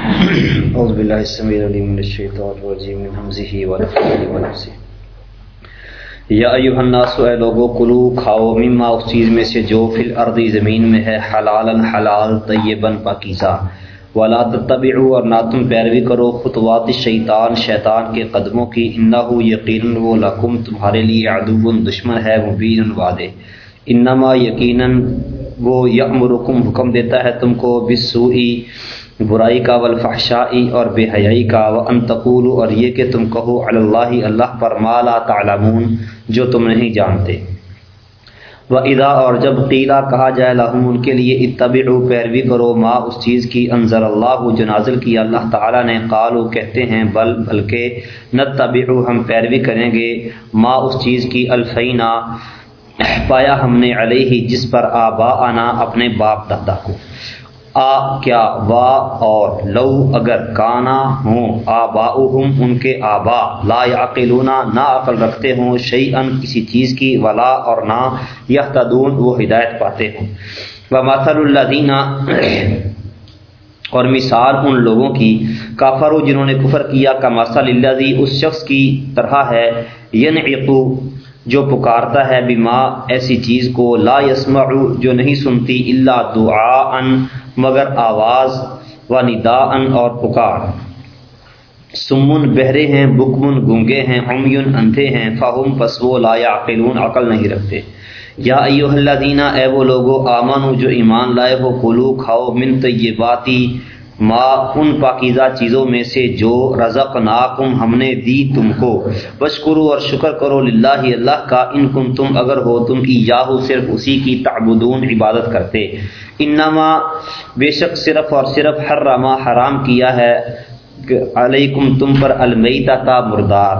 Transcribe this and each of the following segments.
اعوذ باللہ السمیع العلیم من الشیطان الرجیم من حمزه ونفخه ونفسه یا ایها الناس، اے لوگو، کلو، کھاؤ، مما، اس چیز میں سے جو فی الارض زمین میں ہے، حلالا حلال، طیبا پاکیزہ۔ ولا تتبعوا اور نہ تم پیروی کرو، خطوات شیطان شیطان کے قدموں کی۔ انه یقینا وہ لکم، تمہارے لیے عدو، دشمن ہے، مبین وعدے انما یقینا وہ یامرکم حکم دیتا ہے تم کو بالسوء برائی کا والفحشائی اور بے حیائی کا و انتقول اور یہ کہ تم کہو اللہ اللہ پر مالا تعلمون جو تم نہیں جانتے۔ و ادا اور جب قیلا کہا جائے لہم ان کے لیے اتبعو پیروی کرو ما اس چیز کی انضر اللہ جو نازل کی اللہ تعالیٰ نے قالو کہتے ہیں بل، بلکہ نتبعو ہم پیروی کریں گے ما اس چیز کی الفینہ پایا ہم نے علیہ جس پر آبا آنا اپنے باپ دادا کو۔ آ کیا وا اور لو اگر کانا ہوں آبا ان کے آبا۔ لا یعقلونا نہ عقل رکھتے ہوں شعی ان کسی چیز کی، ولا اور نہ یہ تدون وہ ہدایت پاتے ہوں۔ و مثل اللہ اور مثال ان لوگوں کی کافر جنہوں نے کفر کیا کا مسل اللہ اس شخص کی طرح ہے ین جو پکارتا ہے بیما ایسی چیز کو لا یسمع جو نہیں سنتی اللہ دعا ان مگر آواز و ندا ان اور پکار۔ سمن بہرے ہیں، بکمن گنگے ہیں امیون اندھے ہیں، فہم پسو لا یعقلون، عقل نہیں رکھتے۔ یا ایوہ اللہ دینا اے وہ لوگو آمن جو ایمان لائے ہو کلو کھاؤ، من طیباتی ما ان پاکیزہ چیزوں میں سے جو رزق ناکم ہم نے دی تم کو۔ بش کرو اور شکر کرو للہ اللہ کا، ان کم تم اگر ہو تم کی یاہو صرف اسی کی تعبدون عبادت کرتے۔ انما بے شک صرف اور صرف ہر رما حرام کیا ہے۔ علیکم تم پر المیتا کا مردار۔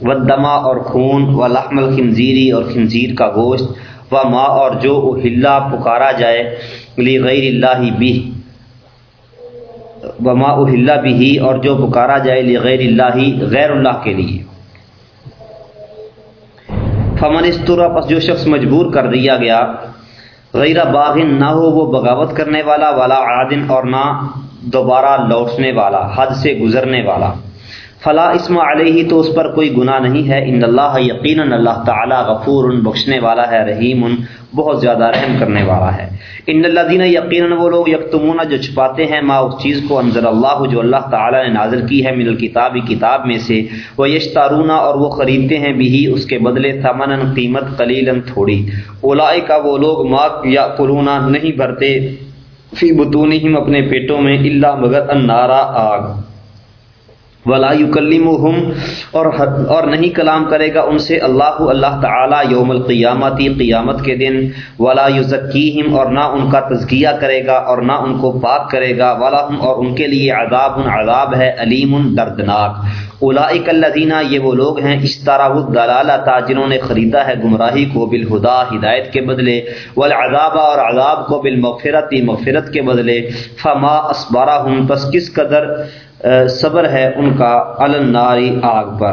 و دما اور خون و لحم الخنزیری اور خنزیر کا گوشت۔ و ماں اور جو ہلا پکارا جائے لی غیر اللہ بھی۔ وما اہل بھی اور جو پکارا جائے لی غیر اللہ غیر اللہ کے لیے۔ فمن استرا پس جو شخص مجبور کر دیا گیا، غیر باغن نہ ہو وہ بغاوت کرنے والا والا عادن اور نہ دوبارہ لوٹنے والا، حد سے گزرنے والا۔ فلا اسم علیہ تو اس پر کوئی گناہ نہیں ہے۔ ان اللہ یقینا اللہ تعالی غفور بخشنے والا ہے، رحیم بہت زیادہ رحم کرنے والا ہے۔ ان اللہ دین یقینا وہ لوگ یکتمون جو چھپاتے ہیں ما اس چیز کو انزل اللہ جو اللہ تعالی نے نازل کی ہے من الکتاب، کتاب میں سے۔ وہ یشتارونا اور وہ خریدتے ہیں بھی اس کے بدلے ثمنا، قیمت قلیلا تھوڑی۔ اولئک کا وہ لوگ ما یا نہیں بھرتے۔ فی بطونہم اپنے پیٹوں میں، الا مگر النارا آگ۔ ولا یکلمہم اور اور نہیں کلام کرے گا ان سے اللہ اللہ تعالی یوم القیامتی قیامت کے دن۔ ولا یزکیہم اور نہ ان کا تزکیہ کرے گا اور نہ ان کو پاک کرے گا۔ ولا اور ان کے لیے عذاب عذاب ہے، علیم دردناک۔ اولئک الذین یہ وہ لوگ ہیں اشتراہ الدلالۃ جنہوں نے خریدا ہے گمراہی کو بالہدا، ہدایت کے بدلے۔ والعذاب اور عذاب کو بالمغفرت، مغفرت کے بدلے۔ فما اسبرہم پس کس قدر صبر ہے ان کا الناری آگ پر۔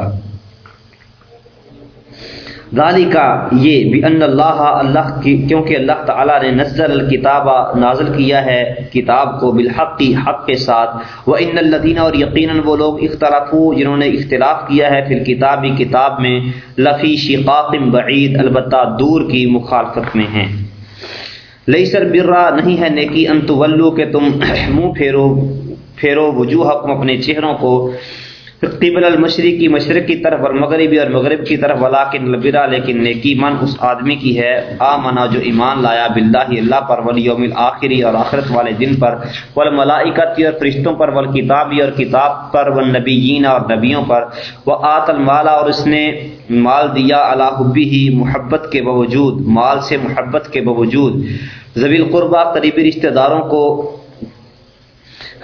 ذالی کا یہ بھی ان اللہ اللہ کی، کیونکہ اللہ تعالیٰ نے نزل الکتاب نازل کیا ہے، کتاب کو بالحق کی حق کے ساتھ۔ وہ ان الدینہ اور یقیناً وہ لوگ اختلاف جنہوں نے اختلاف کیا ہے پھر کتابی کتاب میں، لفی شقاقم بعید، البتہ دور کی مخالفت میں ہیں۔ لئی سر برا، نہیں ہے نیکی انت ولو کہ تم منہ پھیرو۔ پھیرو وجوہ اپنے چہروں کو قبل المشرق کی مشرق کی طرف اور مغربی اور مغرب کی طرف ولاکن لبرا لیکن نیکی من اس آدمی کی ہے۔ آ جو ایمان لایا بلّہ اللہ پر ولیوم آخری اور آخرت والے دن پر۔ ول ملائکتی اور فرشتوں پر ول کتابی اور کتاب پر و نبیین اور نبیوں پر۔ وہ آت المالا اور اس نے مال دیا اللہ حبی ہی محبت کے باوجود، مال سے محبت کے باوجود۔ زبیل قربہ قریبی رشتہ داروں کو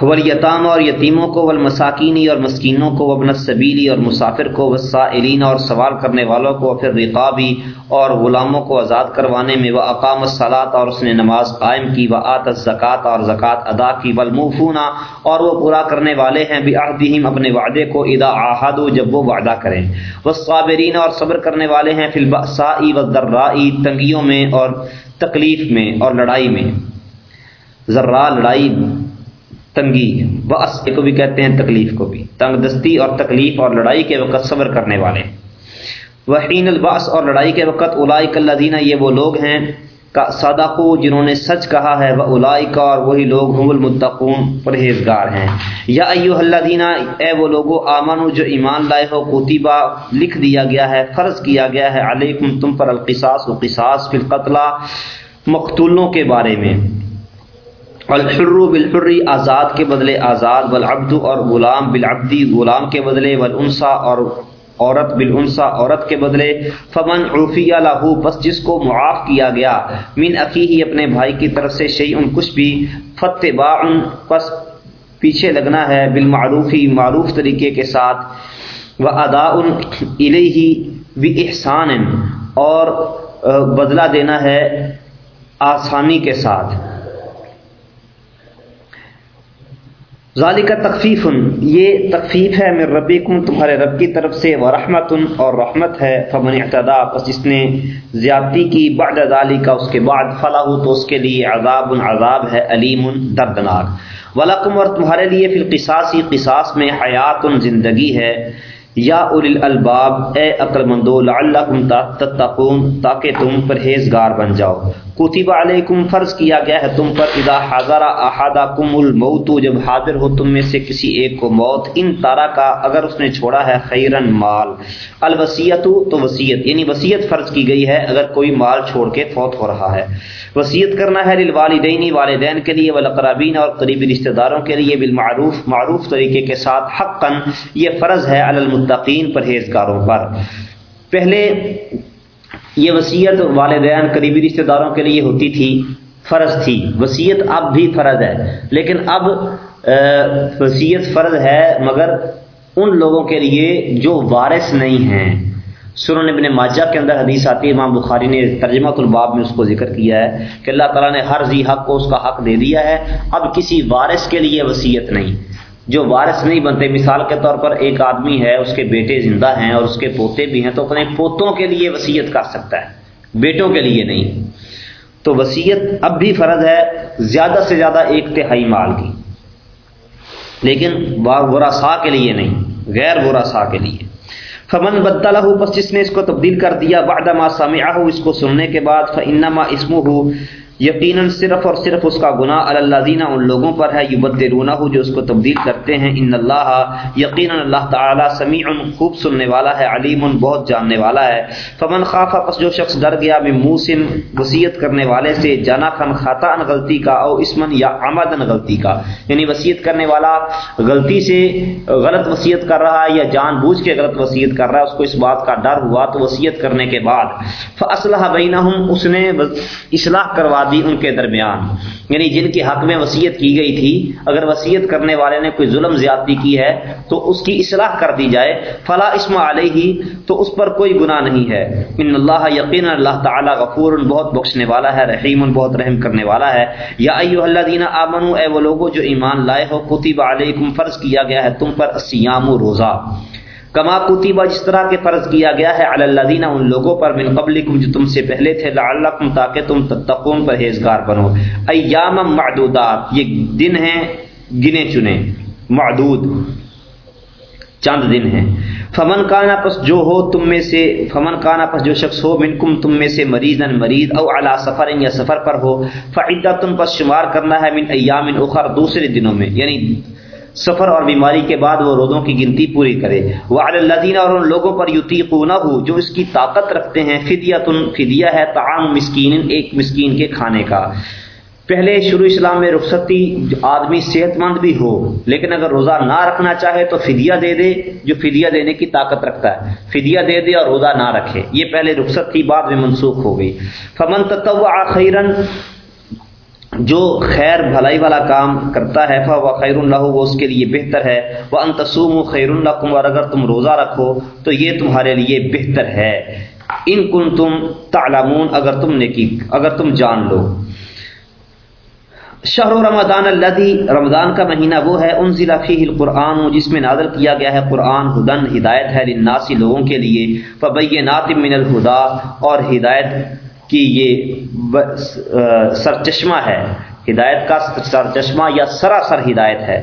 ولیتام اور یتیموں کو، والمساکینی اور مسکینوں کو وبن صبیلی اور مسافر کو وسائلین اور سوال کرنے والوں کو پھر رقابی اور غلاموں کو آزاد کروانے میں وہ اقام الصلاط اور اس نے نماز قائم کی وہ آت زکوٰۃ اور زکوٰۃ ادا کی ولمفونہ اور وہ پورا کرنے والے ہیں بھی اپنے وعدے کو ادا احاد جب وہ وعدہ کریں۔ وہ صابرین اور صبر کرنے والے ہیں فلبائی و ذرائی تنگیوں میں اور تکلیف میں اور لڑائی میں۔ ذرا لڑائی تنگی بس کو بھی کہتے ہیں تکلیف کو بھی۔ تنگ دستی اور تکلیف اور لڑائی کے وقت صبر کرنے والے۔ وحین الباس اور لڑائی کے وقت الائی کلّہ دینہ یہ وہ لوگ ہیں کا جنہوں نے سچ کہا ہے وہ الائیکا اور وہی لوگ ہم المتقون پرہیزگار ہیں۔ یا ایو اللہ دینا اے وہ لوگو آمن جو ایمان لائے ہو کوتیبہ لکھ دیا گیا ہے، فرض کیا گیا ہے، علیکم تم پر القصاص و قصاص فی القتلہ مقتولوں کے بارے میں۔ الحر بالحری آزاد کے بدلے آزاد، والعبد اور غلام بالعبدی، غلام کے بدلے والانسا اور عورت بالانسا، عورت کے بدلے، فمن عرفیہ لاہو بس جس کو معاف کیا گیا، من عقی ہی اپنے بھائی کی طرف سے شعی ان کچھ بھی فتح با پس پیچھے لگنا ہے، بالمعروفی، معروف طریقے کے ساتھ و ادا الیہ بھی احسان اور بدلہ دینا ہے آسانی کے ساتھ۔ ظالی کا تخفیف، یہ تخفیف ہے میں ربی کن تمہارے رب کی طرف سے و رحمت اور رحمت ہے، فمن اعتدا، پس جس نے زیادتی کی، بعد ظالی کا اس کے بعد فلاح، تو اس کے لیے عذاب عذاب ہے، علیم، دردناک۔ ولکم اور تمہارے لیے پھر القصاصی قصاص میں حیات، زندگی ہے۔ یا اول الباب، اے عقل مندو لعلکم تتقون، تاکہ تم پرہیزگار بن جاؤ۔ کتب علیکم، فرض کیا گیا ہے تم پر، اذا حضر احدکم الموت، جب حاضر ہو تم میں سے کسی ایک کو موت۔ ان تارا کا اگر اس نے چھوڑا ہے، خیرن مال۔ الوصیت تو وصیت یعنی وصیت فرض کی گئی ہے، اگر کوئی مال چھوڑ کے فوت ہو رہا ہے۔ وصیت کرنا ہے للوالدین، والدین کے لیے والاقربین اور قریبی رشتہ داروں کے لیے بالمعروف، معروف طریقے کے ساتھ، حقا یہ فرض ہے علی المتقین پرہیزگاروں پر۔ پہلے یہ وصیت والدین، قریبی رشتہ داروں کے لیے ہوتی تھی، فرض تھی۔ وصیت اب بھی فرض ہے، لیکن اب وصیت فرض ہے، مگر ان لوگوں کے لیے جو وارث نہیں ہیں۔ سنن ابن ماجہ کے اندر حدیث آتی ہے، امام بخاری نے ترجمہ الباب میں اس کو ذکر کیا ہے کہ اللہ تعالیٰ نے ہر ذی حق کو اس کا حق دے دیا ہے۔ اب کسی وارث کے لیے وصیت نہیں۔ جو وارث نہیں بنتے، مثال کے طور پر ایک آدمی ہے، اس کے بیٹے زندہ ہیں اور اس کے پوتے بھی ہیں، تو اپنے پوتوں کے لیے وسیعت کر سکتا ہے، بیٹوں کے لیے نہیں۔ تو وسیعت اب بھی فرض ہے، زیادہ سے زیادہ ایک تہائی مال کی۔ لیکن برا کے لیے نہیں، غیر برا کے لیے۔ فمن بدلا ہو بس جس نے اس کو تبدیل کر دیا، بعد ما سامعہ ہو اس کو سننے کے بعد فانما اسمه یقیناً صرف اور صرف اس کا گناہ اللہ دینا ان لوگوں پر ہے یبد رونا ہو جو اس کو تبدیل کرتے ہیں۔ ان اللہ، یقیناً اللہ تعالیٰ سمیع خوب سننے والا ہے، علیم بہت جاننے والا ہے۔ فمن خافہ پس جو شخص ڈر گیا میں موسن وصیت کرنے والے سے، جانا خن خاتا ان غلطی کا، او اسمن یا آمدن غلطی کا۔ یعنی وصیت کرنے والا غلطی سے غلط وصیت کر رہا ہے یا جان بوجھ کے غلط وصیت کر رہا ہے، اس کو اس بات کا ڈر ہوا تو وصیت کرنے کے بعد۔ فصلہ بینہم اس نے اصلاح کروا دی ان کے درمیان۔ یعنی جن کے حق میں وصیت کی گئی تھی، اگر وصیت کرنے والے نے کوئی ظلم زیادتی کی ہے، تو اس کی اصلاح کر دی جائے۔ فلا اسم علیہ، تو اس پر کوئی گناہ نہیں ہے۔ ان اللہ یقین اللہ تعالیٰ غفور، بہت بخشنے والا ہے، رحیم، بہت رحم کرنے والا ہے۔ یا ایو اللہ دینا آمن اے وہ لوگوں جو ایمان لائے ہو، کتب علیکم، فرض کیا گیا ہے تم پر سیام و روزہ۔ کما کتیبہ جس طرح کے فرض کیا گیا ہے اللہ ان لوگوں پر، من قبلکم، جو تم سے پہلے تھے، لعلکم تاکہ تم تتقون پرہیزگار بنو۔ ایام معدودات، یہ دن ہیں، گنے چنے۔ معدود، چند دن ہیں۔ فمن کانا، پس جو ہو تم میں سے، فمن کانا، پس جو شخص ہو، منکم، تم میں سے مریض مریض، او علی سفر یا سفر پر ہو فعدت تم پس شمار کرنا ہے، من ایام اخر، دوسرے دنوں میں۔ یعنی سفر اور بیماری کے بعد وہ روزوں کی گنتی پوری کرے۔ وہ اللہ اور ان لوگوں پر یوتیقونہ ہو جو اس کی طاقت رکھتے ہیں فدیہ تن فدیہ ہے تعام مسکین ایک مسکین کے کھانے کا۔ پہلے شروع اسلام میں رخصتی آدمی صحت مند بھی ہو، لیکن اگر روزہ نہ رکھنا چاہے تو فدیہ دے دے، جو فدیہ دینے کی طاقت رکھتا ہے۔ فدیہ دے دے اور روزہ نہ رکھے۔ یہ پہلے رخصت کی بعد میں منسوخ ہو گئی۔ فمن تطوع خیرن جو خیر بھلائی والا کام کرتا ہے فا خیر اللہ وہ اس کے لیے بہتر ہے۔ وہ انتسوم خیر اللہ اور اگر تم روزہ رکھو، تو یہ تمہارے لیے بہتر ہے۔ ان کن تم تعلمون، اگر تم نے کی اگر تم جان لو۔ شہر رمضان اللہ رمضان کا مہینہ وہ ہے ان ضلع فی القرآن، جس میں نازل کیا گیا ہے۔ قرآن ہدن، ہدایت ہے لناسی لوگوں کے لیے۔ فبی ناتم من الہدا اور ہدایت کہ یہ سرچشمہ ہے۔ ہدایت کا سرچشمہ یا سراسر ہدایت ہے۔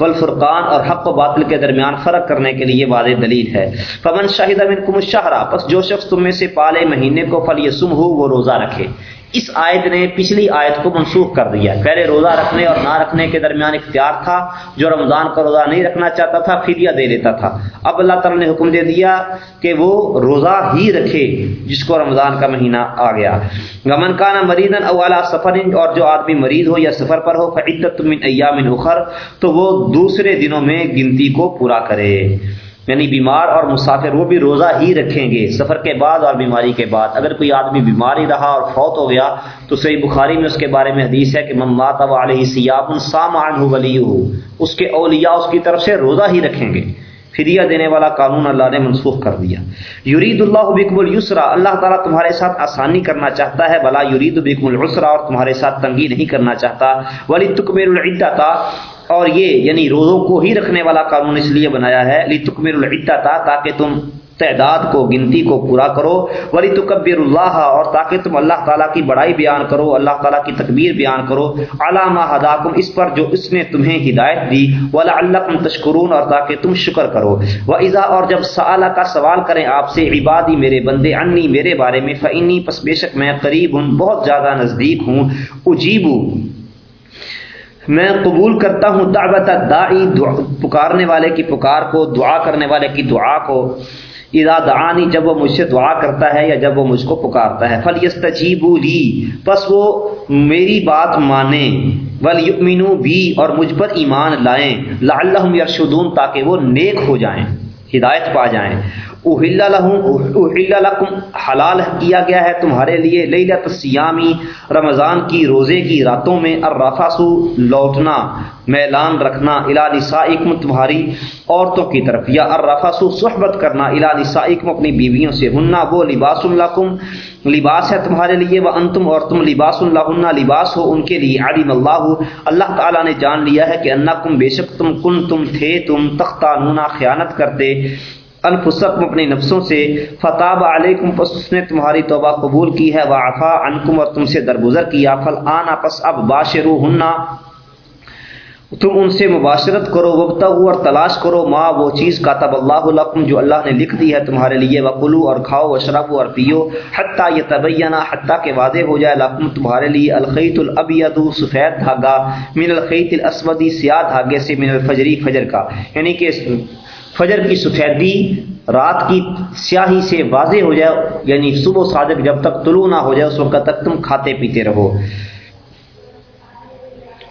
والفرقان اور حق و باطل کے درمیان فرق کرنے کے لیے واضح دلیل ہے۔ فمن شاہدہ منکم الشہرہ پس جو شخص تم میں سے پالے مہینے کو فلیسم ہو وہ روزہ رکھے۔ اس آیت نے پچھلی آیت کو منسوخ کر دیا۔ پہلے روزہ رکھنے اور نہ رکھنے کے درمیان اختیار تھا، جو رمضان کا روزہ نہیں رکھنا چاہتا تھا، فدیہ دے لیتا تھا۔ اب اللہ تعالیٰ نے حکم دے دیا کہ وہ روزہ ہی رکھے، جس کو رمضان کا مہینہ آ گیا۔ گمن کا نا اولا سفر، اور جو آدمی مریض ہو یا سفر پر ہو فعدت من ایام اخر تو وہ دوسرے دنوں میں گنتی کو پورا کرے۔ یعنی بیمار اور مسافر وہ بھی روزہ ہی رکھیں گے، سفر کے بعد اور بیماری کے بعد۔ اگر کوئی آدمی بیمار ہی رہا اور فوت ہو گیا، تو صحیح بخاری میں اس کے بارے میں حدیث ہے کہ ممات علیہ سیاب سامان ولی اس کے اولیاء اس کی طرف سے روزہ ہی رکھیں گے۔ فدیہ دینے والا قانون اللہ نے منسوخ کر دیا۔ یرید اللہ بکم السرا اللہ تعالیٰ تمہارے ساتھ آسانی کرنا چاہتا ہے۔ بلا یرید بکم السرا اور تمہارے ساتھ تنگی نہیں کرنا چاہتا۔ ولی تکمیر العدہ اور یہ یعنی روزوں کو ہی رکھنے والا قانون اس لیے بنایا ہے لی تکمیر العدہ تاکہ تم تعداد کو، گنتی کو پورا کرو ولی تکبر اللہ اور تاکہ تم اللہ تعالیٰ کی بڑائی بیان کرو، اللہ تعالیٰ کی تکبیر بیان کرو۔ علامہ ہداکم اس پر جو اس نے تمہیں ہدایت دی۔ ولا اللہ تشکرون اور تاکہ تم شکر کرو۔ و ایزا اور جب سعالہ کا سوال کریں آپ سے عبادی میرے بندے انی میرے بارے میں فعنی پس بے شک میں قریب ہوں، بہت زیادہ نزدیک ہوں اجیبو میں قبول کرتا ہوں دعوت دائی پکارنے والے کی پکار کو، دعا کرنے والے کی دعا کو۔ اذا دعانی، جب وہ مجھ سے دعا کرتا ہے یا جب وہ مجھ کو پکارتا ہے۔ فل یستجیبو لی پس وہ میری بات مانیں۔ ولیؤمنو بھی اور مجھ پر ایمان لائیں۔ لعلہم یرشدون تاکہ وہ نیک ہو جائیں، ہدایت پا جائیں۔ اہل اہل لکم، حلال کیا گیا ہے تمہارے لیے لیلت سیامی، رمضان کی، روزے کی، راتوں میں الرفاسو لوٹنا، میلان رکھنا الا نسائکم تمہاری عورتوں کی طرف، یا الرفاسو صحبت کرنا الا نسائکم، اپنی بیویوں سے ہننا وہ لباس الکم لباس ہے تمہارے لیے وہ انتم اور تم لباس اللہ لباس ہو ان کے لیے علیم اللہ اللہ تعالیٰ نے جان لیا ہے کہ انکم کم بے شک تم کن تم تھے، تم تختہ خیانت کرتے الفسکم اپنی نفسوں سے، فتاب علیکم پس اس نے تمہاری توبہ قبول کی ہے، وعفا عنکم اور تم سے درگزر کیا فل آنا پس اب باشرو ہننا تم ان سے مباشرت کرو وقت اور تلاش کرو ماں وہ چیز کاتب اللہ لکم، جو اللہ نے لکھ دی ہے تمہارے لیے وقلو اور کھاؤ وشربو اور پیو حتیٰ یہ تبینہ حتیٰ کہ واضح ہو جائے، لکم تمہارے لیے الخیت الابید سفید دھاگا، من الخیت الاسودی سیاہ دھاگے سے، من الفجری فجر کا۔ یعنی کہ فجر کی سفیدی رات کی سیاہی سے واضح ہو جائے یعنی صبح صادق جب تک طلوع نہ ہو جائے، اس وقت تک تم کھاتے پیتے رہو۔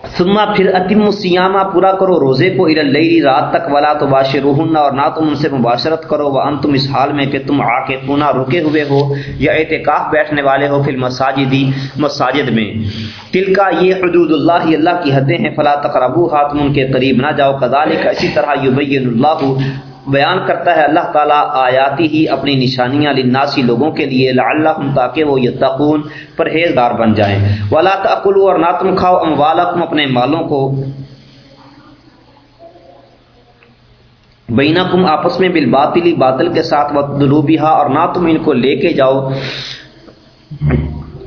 سما پھر اتم سیامہ پورا کرو، روزے کو ارلی رات تک، ولا تو باش اور نہ تم ان سے مباشرت کرو وہ ان تم اس حال میں کہ تم آ کے پونا رکے ہوئے ہو، یا اعتکاف بیٹھنے والے ہو پھر مساجدی مساجد میں۔ تل کا یہ حدود اللہ اللہ کی حدیں ہیں، فلا تقربو ہاتھ ان کے قریب نہ جاؤ۔ کدال کا اسی طرح یبین اللہ بیان کرتا ہے اللہ تعالیٰ آیاتی ہی اپنی نشانیاں لناسی لوگوں کے لیے اللہ تاکہ وہ یتقون پرہیزگار بن جائیں۔ ولا تقلو اور نہ تم کھاؤ اموالکم اپنے مالوں کو۔ بینکم آپس میں بالباطلی باطل کے ساتھ وقت اور نہ تم ان کو لے کے جاؤ۔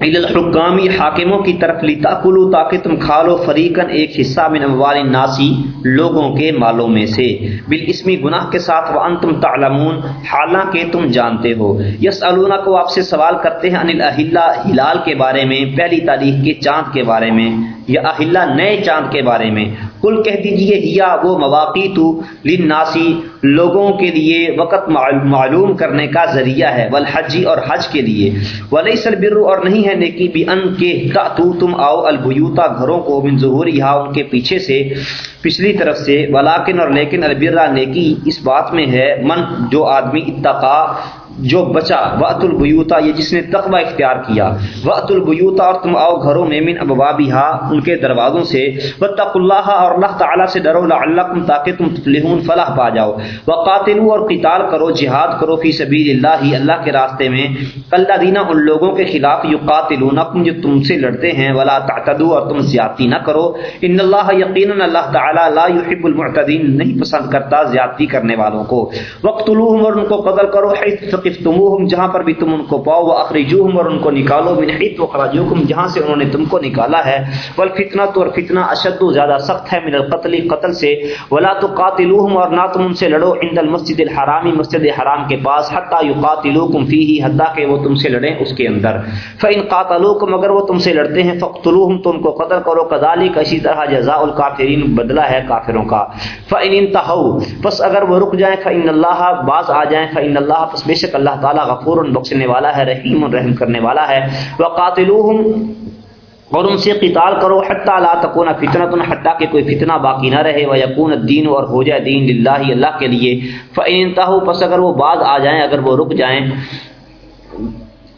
الحکامی حاکموں کی طرف لیتا کلو تاکہ تم کھا لو فریقن ایک حصہ من اموال ناسی لوگوں کے مالوں میں سے۔ بالاسمی گناہ کے ساتھ وہ انتم تعلمون، حالانکہ تم جانتے ہو۔ یس کو آپ سے سوال کرتے ہیں، انل اہل ہلال کے بارے میں، پہلی تاریخ کے چاند کے بارے میں، یا اہلا نئے چاند کے بارے میں۔ کل کہہ دیجیے یا وہ مواقع تو لناسی لوگوں کے لیے وقت معلوم کرنے کا ذریعہ ہے والحجی اور حج کے لیے۔ ولیس البر اور نہیں ہے نیکی بھی ان کے تو تم آؤ البیوتا گھروں کو من ظہور یہاں ان کے پیچھے سے پچھلی طرف سے ولاکن اور لیکن البرا نیکی اس بات میں ہے، من جو آدمی اتقا جو بچا وعت البیوتا، یہ جس نے تقوی اختیار کیا۔ وعت البیوتا، اور تم آؤ گھروں میں من ابوابہا، ان کے دروازوں سے۔ واتقوا اللہ اور اللہ تعالی سے ڈرو لعلکم تاکہ تم تفلحون، فلاح پا جاؤ۔ وقاتلوا اور قتال کرو، جہاد کرو فی سبیل اللہ اللہ کے راستے میں۔ اللہ دینا ان لوگوں کے خلاف یقاتلونکم، جو تم سے لڑتے ہیں۔ ولا تعتدوا، اور تم زیادتی نہ کرو۔ ان اللہ یقینا اللہ تعالی لا يحب المعتدین، نہیں پسند کرتا زیادتی کرنے والوں کو۔ وقتلوہم، اور ان کو قتل کرو، حیث ثقفتموہم جہاں پر بھی تم ان کو پاؤ وہ اخرجوہم اور ان کو نکالو، من حیث وخرجوکم جہاں سے انہوں نے تم کو نکالا ہے۔ والفتنہ تو اور فتنہ اشد زیادہ سخت ہے، من القتل، قتل سے۔ ولا تقاتلوہم، اور نہ تم ان سے لڑو۔ عند المسجد الحرامی، مسجد حرام کے پاس، حتی یقاتلوکم فیہ حتی کہ وہ تم سے لڑیں اس کے اندر۔ فإن قاتلوکم اگر وہ تم سے لڑتے ہیں فقتلوہم تم کو قتل کرو۔ کذالک، اسی طرح جزاء الکافرین بدلہ ہے کافروں کا۔ فإن انتهوا پس اگر وہ رک جائیں، فإن اللہ باز آ جائیں، فإن اللہ پس بے شک شک اللہ تعالی غفور بخشنے والا ہے، رحیم رحم کرنے والا ہے۔ وقاتلوہم، اور ان سے قتال کرو، حتی لا تکون فتنۃ، حتی کہ کوئی فتنہ باقی نہ رہے۔ و یکون الدین، اور ہو جائے دین للہ، اللہ کے لیے۔ فإن انتهوا پس اگر وہ باز آ جائیں، اگر وہ رک جائیں۔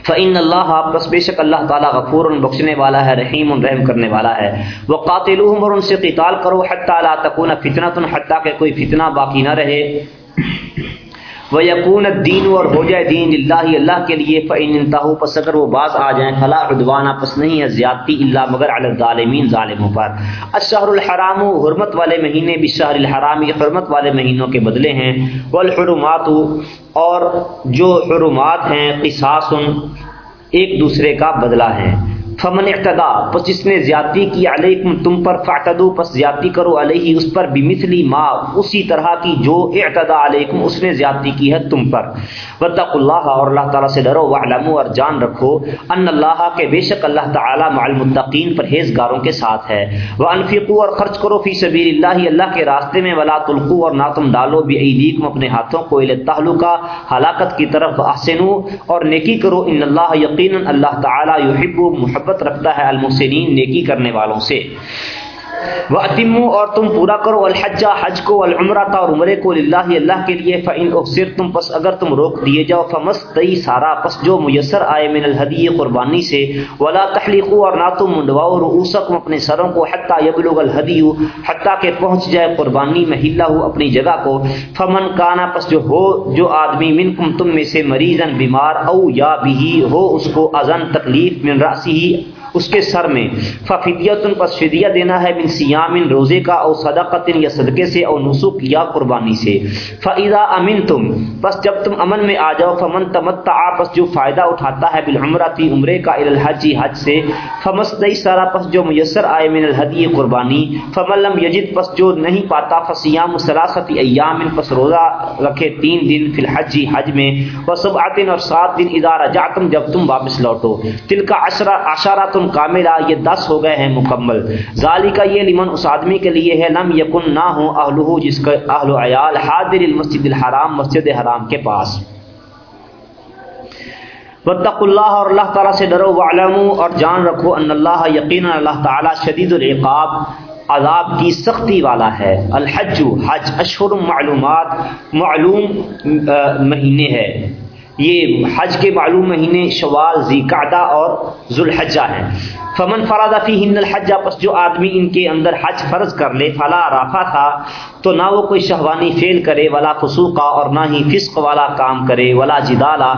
فعین اللہ پس بے شک اللہ تعالیٰ غفور بخشنے والا ہے، رحیم رحم کرنے والا ہے۔ وہ قاتل اور ان سے قتال کرو، حتیٰ لا تکون فتنۃ، حتیٰ کہ کوئی فتنہ باقی نہ رہے۔ وہ یقون دین اور ہو جائے دین اللہ اللہ کے لیے فعین انتہو پس اگر وہ باز آ جائیں، فلا ادوانہ پس نہیں ہے زیادتی اللہ مگر الظالمین ظالموں پر۔ الشہر الحرام، حرمت والے مہینے بھی شہر الحرام، حرمت والے مہینوں کے بدلے ہیں۔ والحرمات، اور جو حرمات ہیں، قصاص ایک دوسرے کا بدلہ ہے۔ فمن اعتدا پس جس نے زیادتی کی علیکم، تم پر فاعتدو، پس زیادتی کرو علیہ، اس پر بمثلی ما، اسی طرح کی جو اعتدا علیکم، اس نے زیادتی کی ہے تم پر۔ وتق اللہ اور اللہ تعالیٰ سے ڈرو وعلمو اور جان رکھو ان اللہ کے بے شک اللہ تعالیٰ مع المتقین پرہیزگاروں کے ساتھ ہے۔ وانفقوا اور خرچ کرو فی سبیل اللہ اللہ کے راستے میں، ولا تلقوا، اور نہ تم ڈالو بایدیکم اپنے ہاتھوں کو الی ہلاکت کی طرف احسنوا اور نیکی کرو ان اللہ یقینا اللہ تعالیٰ یحب محب محبت رکھتا ہے المحسنین نیکی کرنے والوں سے۔ وہ اتمو اور تم پورا کرو الحجہ حج کو العمرہ تا اور عمرے کو اللہ اللہ کے لیے فعن اکثر تم پس اگر تم روک دیے جاؤ فمس تئی سارا، پس جو میسر آئے من الحدی قربانی سے، ولا تخلیق اور نہ تم منڈواؤ روسکم اپنے سروں کو، حتیٰ یبلغ الحدی حتیٰ کہ پہنچ جائے قربانی محلہ ہو اپنی جگہ کو۔ فمن کانا پس جو ہو، جو آدمی من کم تم میں سے مریضن بیمار، او یا بھی ہو اس کو ازن تکلیف من راسی ہی اس کے سر میں۔ ففیدیت پس فدیہ دینا ہے من سیام روزے کا او صدقت یا صدقے سے او نسک یا قربانی سے۔ فعیدہ امن تم پس جب تم امن میں آ جاؤ، فمن تمتع پس جو فائدہ اٹھاتا ہے بالعمرتی عمرے کا الحجی حج سے۔ فمسدئی سارا پس جو میسر آئے من الحدی قربانی۔ فملم یجد پس جو نہیں پاتا فسیام سلاستی ایام پس روزہ رکھے تین دن فی الحجی حج میں۔ وسبعت اور سات دن اذا رجعتم، جب تم واپس لوٹو۔ تل کا عشرہ عشرہ کاملہ، یہ دس ہو گئے ہیں مکمل۔ ظالی کا یہ لمن اس آدمی کے لیے ہے، لم یکن نہ ہو اہلہ، جس کا اہل و عیال حاضر المسجد الحرام، مسجد حرام کے پاس۔ وطق اللہ اور اللہ تعالیٰ سے ڈرو وعلمو اور جان رکھو ان اللہ یقینا، اللہ تعالیٰ شدید العقاب، عذاب کی سختی والا ہے۔ الحج، حج اشہر معلومات، معلوم مہینے ہے۔ یہ حج کے معلوم مہینے شوال، ذیقعدہ اور ذوالحجہ ہیں۔ فمن فراد فی ہند الحج، پس جو آدمی ان کے اندر حج فرض کر لے، فلا رافا تھا تو نہ وہ کوئی شہوانی فیل کرے، ولا فسوقہ اور نہ ہی فسق والا کام کرے، ولا جدالا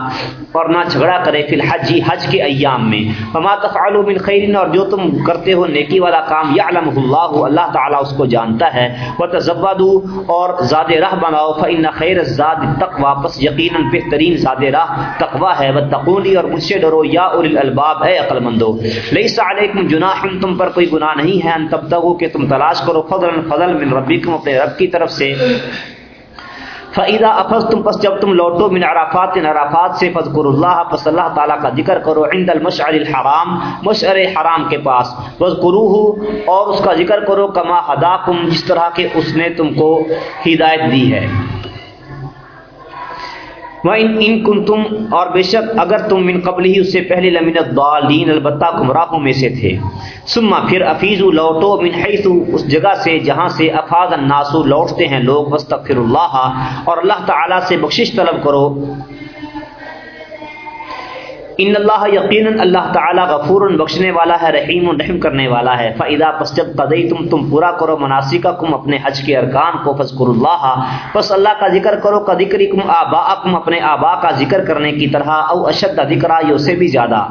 اور نہ جھگڑا کرے فی الحجی حج کے ایام میں۔ فما تفعلوا من خیر اور جو تم کرتے ہو نیکی والا کام یعلم اللہ اللہ تعالیٰ اس کو جانتا ہے۔ وتزودوا، اور زاد راہ بناؤ، فإن خیر الزاد التقوى، پس یقینا بہترین زاد راہ تقوی ہے وتقونی اور مجھ سے ڈرو، یا اولی الالباب، اے عقل مندو لیس علیکم جناح، تم پر کوئی گناہ نہیں ہے، ان تب تک کہ تم تلاش کرو فضل فضل من ربکم، اپنے رب کی طرف سے۔ فعیدہ افز تم پس جب تم لوٹو، من عرفات عرفات سے فضکر اللہ پس اللہ تعالیٰ کا ذکر کرو، عند المشعر الحرام، مشعر حرام کے پاس۔ وذکروہ اور اس کا ذکر کرو، کما ہداکم جس طرح کہ اس نے تم کو ہدایت دی ہے۔ ان کن تم اور بے شک اگر تم من قبل ہی اس سے پہلے لمن الضالین، البتہ گمراہوں میں سے تھے۔ ثم پھر افیز لوٹو من حیث اس جگہ سے جہاں سے افاظ الناس لوٹتے ہیں لوگ، واستغفر اللہ اور اللہ تعالی سے بخشش طلب کرو۔ ان اللہ یقینا اللہ تعالی غفور بخشنے والا ہے، رحیم رحم کرنے والا ہے۔ فاذا پس جب قضیتم تم پورا کرو، مناسککم اپنے حج کے ارکان کو فذکر اللہ پس اللہ کا ذکر کرو کا ذکرکم آباءکم اپنے آبا کا ذکر کرنے کی طرح، او اشد ذکر یا سے بھی زیادہ۔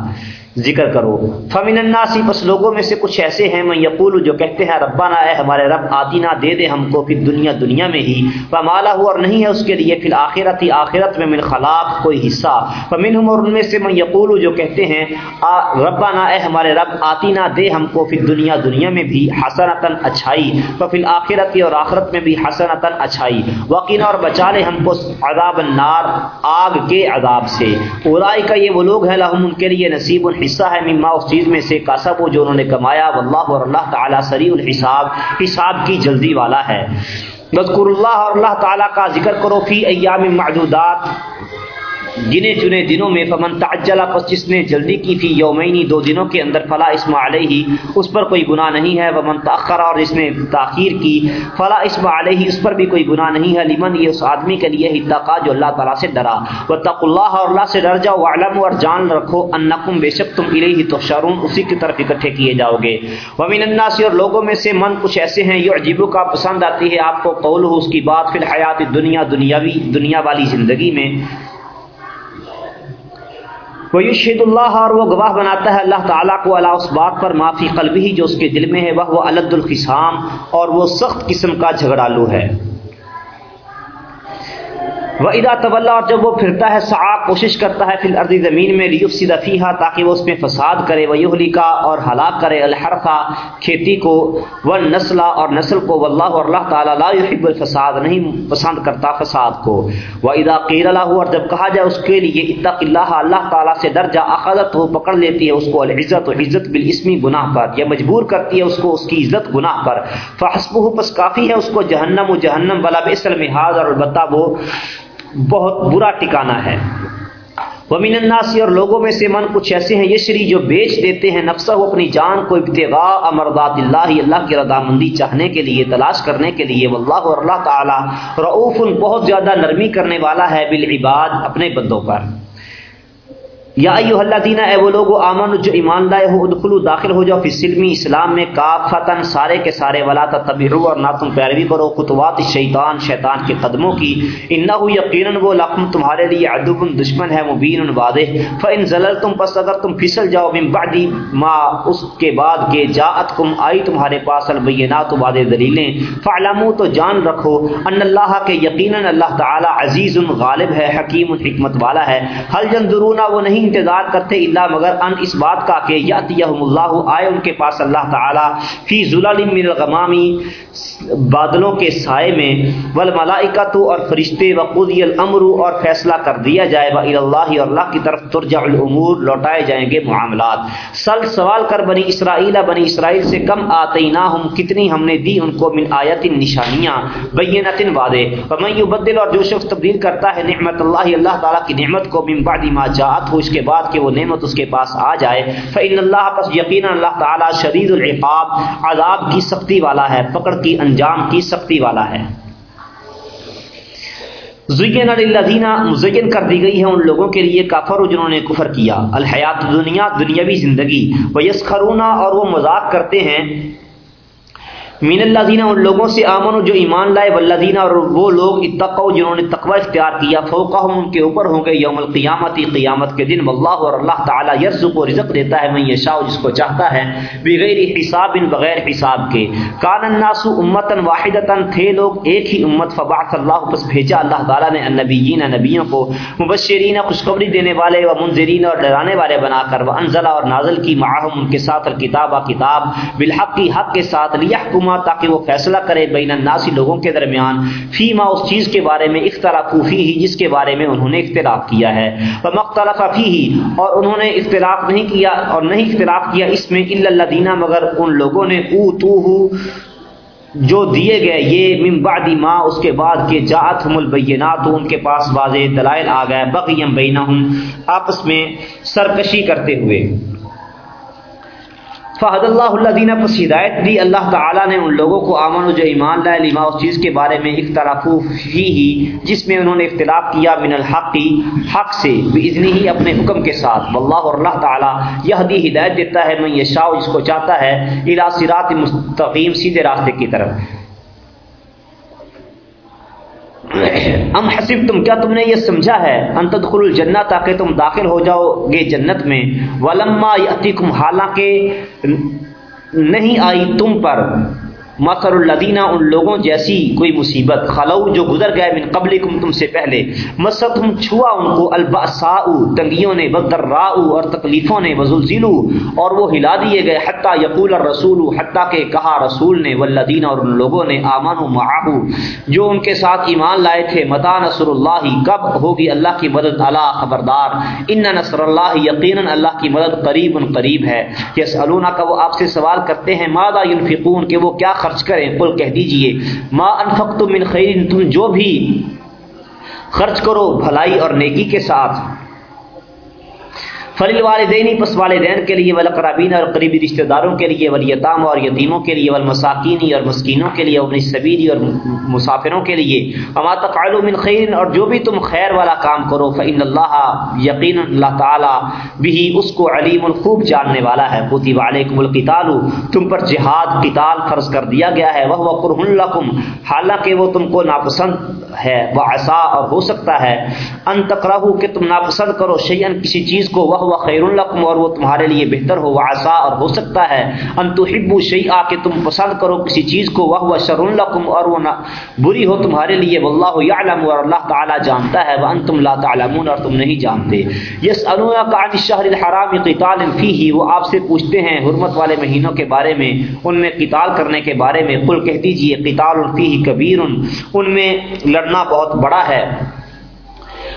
ذکر کرو۔ فمن الناسی بس لوگوں میں سے کچھ ایسے ہیں میں یقول جو کہتے ہیں، ربنا، اے ہمارے رب، آتینا، دے دے ہم کو پھر دنیا دنیا میں ہی۔ فمالا ہو اور نہیں ہے اس کے لیے پھر آخرت ہی آخرت میں من خلاق، کوئی حصہ۔ فمن ہم اور ان میں سے میں یقول جو کہتے ہیں ربنا، اے ہمارے رب، آتینا، دے ہم کو پھر دنیا دنیا میں بھی حسنتاً اچھائی۔ ففل آخرت اور آخرت میں بھی حسنتاً اچھائی۔ وقین اور بچا لے ہم کو، عذاب النار، آگ کے عذاب سے۔ اولائی کا یہ وہ لوگ ہیں، لہم، ان کے لیے نصیب الحصہ حصہ ہے مما اس چیز میں سے کاسب جو انہوں نے کمایا، واللہ اور اللہ تعالیٰ سری الحساب، حساب کی جلدی والا ہے۔ بذکر اللہ اور اللہ تعالیٰ کا ذکر کرو فی ایام معدودات۔ گنے چنے دنوں میں فمن تعجلہ پس جس نے جلدی کی تھی یومینی دو دنوں کے اندر، فلا اسم علیہ، اس پر کوئی گناہ نہیں ہے۔ ومن تاخر اور جس نے تاخیر کی، فلا اسم علیہ، اس پر بھی کوئی گناہ نہیں ہے۔ لمن، یہ اس آدمی کے لیے اتقا جو اللہ تعالیٰ سے ڈرا۔ و تق اللہ، اور اللہ سے ڈر جاؤ۔ علم اور جان رکھو، انکم بے شک تم الیہ تحشرون، اسی کی طرف اکٹھے کیے جاؤ گے۔ ومن الناس، اور لوگوں میں سے من کچھ ایسے ہیں یہ عجیبوں کا پسند آتی ہے، آپ کو قول ہو اس کی بات پھر حیات دنیا دنیاوی، دنیا والی زندگی میں۔ ویشہد اللہ اور وہ گواہ بناتا ہے اللہ تعالیٰ کو اللہ اس بات پر معافی قلبی ہی جو اس کے دل میں ہے وہ الد الخصام اور وہ سخت قسم کا جھگڑالو ہے۔ وہ ادا طلّہ اور جب وہ پھرتا ہے سعا کوشش کرتا ہے پھر عرضی زمین میں ریف سیدہ فیحا تاکہ وہ اس میں فساد کرے وہ یہلی کا اور ہلاک کرے الحرفہ کھیتی کو و نسلہ اور نسل کو واللہ اور اللہ تعالیٰ لا يحب الفساد، نہیں پسند کرتا فساد کو۔ وہ ادا قیر اللہ اور جب کہا جائے اس کے لیے، اتق اللہ اللہ تعالیٰ سے درجہ اخذت ہو پکڑ لیتی ہے، اس کو العزت و عزت بالاسمی گناہ پر، یا مجبور کرتی ہے اس کو اس کی عزت، گناہ پر۔ فحسبہ پس کافی ہے اس کو جہنم و جہنم والا بسل محاذ اور البتہ وہ بہت برا ٹکانا ہے۔ ومین الناسی اور لوگوں میں سے من کچھ ایسے ہیں یشری جو بیچ دیتے ہیں نفسہ، وہ اپنی جان کو ابتغاء امردات اللہ اللہ کی رضامندی چاہنے کے لیے، تلاش کرنے کے لیے، واللہ اور اللہ تعالی رعوف بہت زیادہ نرمی کرنے والا ہے بالعباد، اپنے بندوں پر۔ یا ایوہ اللہ دینا اے وہ لوگ آمن جو ایمان لائے ہو، ادخلو، داخل ہو جاؤ فی سلمی اسلام میں کافتن سارے کے سارے، ولا تتبعو اور نہ تم پیروی کرو، خطوات شیطان شیطان کے قدموں کی۔ انہو یقینا وہ لکم تمہارے لیے عدو دشمن ہے، مبین واضح۔ فان زللتم، پس اگر تم پھسل جاؤ من بعد ما اس کے بعد کے جاءتکم، آئی تمہارے پاس البینات واضح دلیلیں۔ فعلموا تو جان رکھو، ان اللہ کے یقینا اللہ تعالی عزیز غالب ہے، حکیم حکمت والا ہے۔ حل جنظرون وہ نہیں انتظار کرتے اللہ مگر ان اس بات کا کہ یاتیہم اللہ، آئے ان کے پاس اللہ تعالی، فی ظلال من الغمامی بادلوں کے سائے میں والملائکۃ اور فرشتے وقضی الامر اور فیصلہ کر دیا جائے با اللہ اور اللہ کی طرف ترجع الامور، لوٹائے جائیں گے معاملات۔ سل سوال کر بنی اسرائیل بنی اسرائیل سے کم آتیناہم، کتنی ہم نے دی ان کو من آیت نشانیاں بینت واضح۔ ومن یبدل اور جو شخص تبدیل کرتا ہے نعمت اللہ اللہ تعالی کی نعمت کو، من بعد ما جاءت، ہو اس کے بعد کہ وہ نعمت اس کے پاس آ جائے۔ فإن اللہ پس یقینا اللہ تعالی شدید العقاب، عذاب کی سختی والا ہے، پکڑ کی انجام کی سختی والا ہے۔ زین الدینہ مزین کر دی گئی ہے ان لوگوں کے لیے کافر جنہوں نے کفر کیا۔ الحیات دنیا، دنیاوی زندگی۔ ویسخرون اور وہ مذاق کرتے ہیں۔ مین اللہ دینا ان لوگوں سے آمن جو ایمان لائے، والذین اور وہ لوگ اتقوا، جنہوں نے تقوی اختیار کیا، فوقہم ان کے اوپر ہوں گے یوم القیامت، قیامت کے دن، واللہ اور اللہ تعالی یرزق و رزق دیتا ہے، من یشاء، جس کو چاہتا ہے، بغیر حساب بغیر حساب کے۔ کان الناس امتا واحدتا، تھے لوگ ایک ہی امت، فبعث اللہ، پس بھیجا اللہ تعالی نے النبیین، نبیوں کو، مبشرین، خوشخبری دینے والے و منذرین اور ڈرانے والے بنا کر وانزل اور نازل کی معاہم ان کے ساتھ، الکتاب، کتاب، بالحق، حق کے ساتھ، لیحکم یحکما تاکہ وہ فیصلہ کرے بین الناسی لوگوں کے درمیان، فیما اس چیز کے بارے میں، اختلاف فی ہی جس کے بارے میں انہوں نے اختلاف کیا ہے۔ مختلف فی ہی اور انہوں نے اختلاف نہیں کیا، اور نہیں اختلاف کیا اس میں اللہ دینا مگر ان لوگوں نے او تو جو دیے گئے، یہ من بعد ما، اس کے بعد کے جات ہم البینات، ان کے پاس واضح دلائل آ گئے، بغیم بینہم، آپس میں سرکشی کرتے ہوئے۔ فہد اللہ اللہ دینہ پس ہدایت دی اللہ تعالیٰ نے ان لوگوں کو آمن جو ایمان لائے، لما اس چیز کے بارے میں اختلاف ہی ہی، جس میں انہوں نے اختلاف کیا من الحق، حق سے بزنی ہی اپنے حکم کے ساتھ۔ واللہ اور اللہ تعالیٰ یہ دی ہدایت دیتا ہے میں یہ شاہ جس کو چاہتا ہے الا مستقیم، سیدھے راستے کی طرف۔ ام حسب تم، کیا تم نے یہ سمجھا ہے؟ ان تدخل الجنہ تاکہ تم داخل ہو جاؤ گے جنت میں۔ ولما یاتیکم حالانکہ نہیں آئی تم پر۔ مکر الدینہ ان لوگوں جیسی کوئی مصیبت۔ خلو، جو گزر گئے من قبل تم سے پہلے۔ مست چھوا ان کو الباسا تنگیوں نے بدر اور تکلیفوں نے وزلزلو اور وہ ہلا دیے گئے۔ حتیٰ یقول الرسول حتیٰ کہ کہا رسول نے، والذین، اور ان لوگوں نے آمان و معاہو جو ان کے ساتھ ایمان لائے تھے متا نصر اللہ کب ہوگی اللہ کی مدد؟ اللہ خبردار۔ ان نصر اللہ یقینا اللہ کی مدد قریب قریب ہے۔ یس کا وہ آپ سے سوال کرتے ہیں مادہ ينفقون؟ کہ وہ کیا خرچ کریں، قل کہہ دیجیے، ما انفقتم من خیر تم جو بھی خرچ کرو بھلائی اور نیکی کے ساتھ۔ فلیل والدینی، پس والدین کے لیے ولاقرابین اور قریبی رشتہ داروں کے لیے ولیتام اور یتیموں کے لیے، والمساکینی اور مسکینوں کے لیے اپنی صبیری اور مسافروں کے لیے۔ اما تفعلوا من خیر، اور جو بھی تم خیر والا کام کرو، فإن اللہ یقین اللہ تعالی بھی اس کو علیم خوب جاننے والا ہے۔ کتب علیکم القتال، تم پر جہاد، قتال فرض کر دیا گیا ہے۔ وہ کرہ لکم، حالانکہ وہ تم کو ناپسند ہے، وہ اور ہو سکتا ہے۔ ان تکرہو، کہ تم ناپسند کرو شیئن کسی چیز کو۔ وہ ہوا خیر القم اور وہ تمہارے لیے بہتر ہو آسا اور ہو سکتا ہے۔ ان تو ہبو شعی آ کے تم پسند کرو کسی چیز کو۔ وہ ہوا شر القم اور وہ بری ہو تمہارے لیے۔ واللہ یعلم اور اللہ تعالیٰ جانتا ہے۔ وہ ان تم لا تعلمون اور تم نہیں جانتے۔ یس کا عن الشہر الحرام قتال فیہ وہ آپ سے پوچھتے ہیں حرمت والے مہینوں کے بارے میں، ان میں قتال کرنے کے بارے میں۔ قل کہہ دیجیے، قتال فیہ کبیر۔ ان میں لڑنا بہت بڑا ہے۔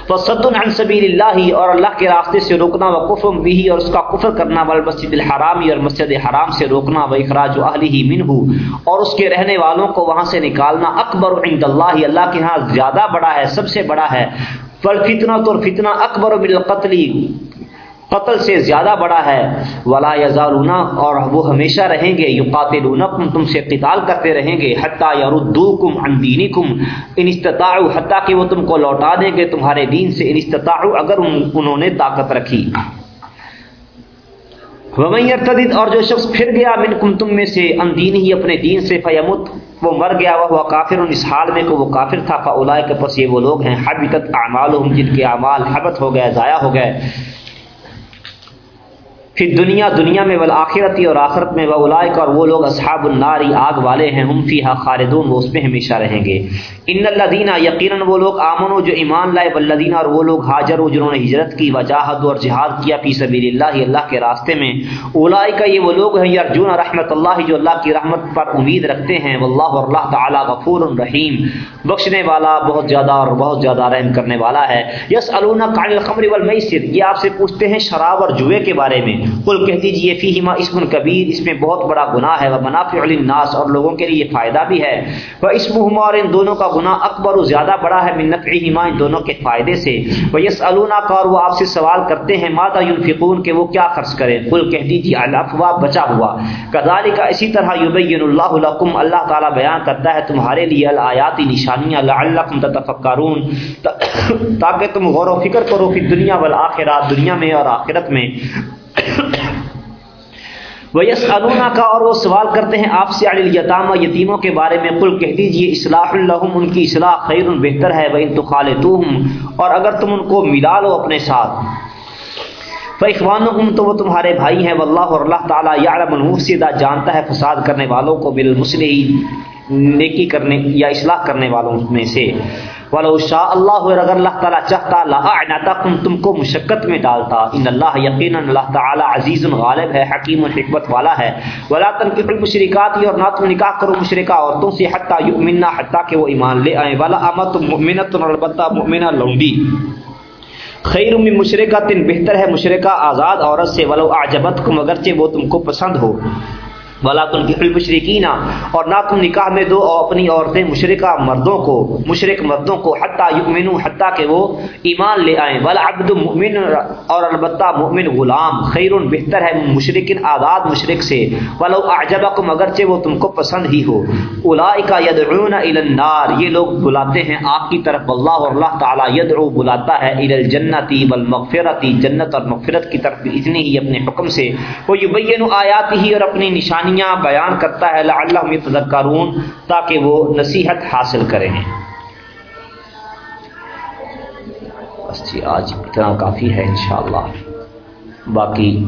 فصد عن سبیل اللہ اور اللہ کے راستے سے روکنا و کفم بھی اور اس کا کفر کرنا والمسجد الحرامی اور مسجد حرام سے روکنا و اخراج اہلہ منہ اور اس کے رہنے والوں کو وہاں سے نکالنا اکبر عند اللہ اللہ کے ہاں زیادہ بڑا ہے، سب سے بڑا ہے۔ فالفتنہ تو فتنہ اکبر بالقتلی قتل سے زیادہ بڑا ہے۔ ولا یزالونا اور وہ ہمیشہ رہیں گے۔ یقاتلونکم تم سے قتال کرتے رہیں گے۔ حتی یردوکم عن دینکم ان استطاعوا حتی کہ وہ تم کو لوٹا دیں گے تمہارے دین سے۔ ان استطاعوا، اگر انہوں نے طاقت رکھی۔ ومن یرتدد اور جو شخص پھر گیا منکم تم میں سے ان دین ہی اپنے دین سے فیمت وہ مر گیا وہ کافر۔ اس حال میں کہ وہ کافر تھا فاولائک پس یہ وہ لوگ ہیں۔ حبتت اعمالهم جن کے اعمال حبت ہو گئے، ضائع ہو گئے۔ پھر دنیا دنیا میں والآخرتی اور آخرت میں وولائک اور وہ لوگ اصحاب الناری آگ والے ہیں، ہم فیہا خالدون، وہ اس میں ہمیشہ رہیں گے۔ ان الذین، یقینا وہ لوگ آمنو جو ایمان لائے، والذین، اور وہ لوگ حاجر جنہوں نے ہجرت کی وجاہد اور جہاد کیا فی سبیل اللہ اللہ کے راستے میں۔ اولئک یہ وہ لوگ ہیں، یرجون رحمت اللہ، جو اللہ کی رحمت پر امید رکھتے ہیں۔ واللہ اور اللہ تعالی غفور رحیم۔ بخشنے والا بہت زیادہ اور بہت زیادہ رحم کرنے والا ہے۔ یسالونک عن الخمر والمیسر، یہ آپ سے پوچھتے ہیں شراب اور جوئے کے بارے میں۔ کل کہہ دیجیے فی ہما اسم کبیر، اس میں بہت بڑا گناہ ہے وہ منافع الناس اور لوگوں کے لیے فائدہ بھی ہے۔ وہ اسم ہما اور ان دونوں کا گناہ اکبر و زیادہ بڑا ہے منت ہما ان دونوں کے فائدے سے۔ وہ یس کا اور وہ آپ سے سوال کرتے ہیں ماتا یونفقون کہ وہ کیا خرچ کریں؟ کل کہہ دیجیے الافوا بچا ہوا۔ کدالی کا اسی طرح یبین اللہ لکم، اللہ تعالیٰ بیان کرتا ہے تمہارے لیے الآیاتی نشانیاں، لعلکم تتفکرون۔ تاکہ تم غور و فکر کرو پھر دنیا والآخرات، دنیا میں اور آخرت میں۔ ویس کا اور وہ سوال کرتے ہیں آپ سے علی یتامہ یتیموں کے بارے میں کل کہہ دیجیے اصلاح الحم ان کی اصلاح خیر بہتر ہے وہ تو اور اگر تم ان کو ملا لو اپنے ساتھ۔ فیخوان تو وہ تمہارے بھائی ہیں واللہ اور اللہ تعالیٰ یعلم المفسدہ جانتا ہے فساد کرنے والوں کو بالمسلحی نیکی کرنے یا اصلاح کرنے والوں میں سے۔ ولو شاء اللہ اگر اللہ تعالیٰ چاہتا لأعنتکم تم کو مشقت میں ڈالتا۔ ان اللہ یقینا اللہ تعالیٰ عزیز غالب ہے، حکیم حکمت والا ہے۔ ولا تنکحوا المشرکات اور نہ تم نکاح کرو مشرکہ عورتوں سے، حتی یؤمننا، حتی کہ وہ ایمان لے آئیں۔ ولا امت مؤمنۃ البتہ مؤمنہ لونڈی خیر من مشرکہ بہتر ہے مشرکہ آزاد عورت سے۔ ولو اعجبتکم، اگرچہ وہ تم کو پسند ہو۔ ولا تم کی مشرقین اور نہ تم نکاح میں دو اور اپنی عورتیں مشرقہ مردوں کو مشرق مردوں کو، حتیٰ یؤمن حتیٰ کہ وہ ایمان لے آئیں۔ ولا عبد مؤمن اور البتہ مؤمن غلام، خیر بہتر ہے مشرق آزاد مشرق سے۔ ولو اعجبکم اگرچہ وہ تم کو پسند ہی ہو۔ اولئک یدعون الی النار۔ یہ لوگ بلاتے ہیں آپ کی طرف۔ اللہ اور اللہ تعالی یدعو بلاتا ہے الی الجنتی والمغفرۃ جنت اور مغفرت کی طرف اتنی ہی اپنے حکم سے۔ وہ یبین آیاته اور اپنی نشانی نشانیاں بیان کرتا ہے اللہ یتذکرون، تاکہ وہ نصیحت حاصل کریں۔ بس جی آج اتنا کافی ہے انشاءاللہ۔ باقی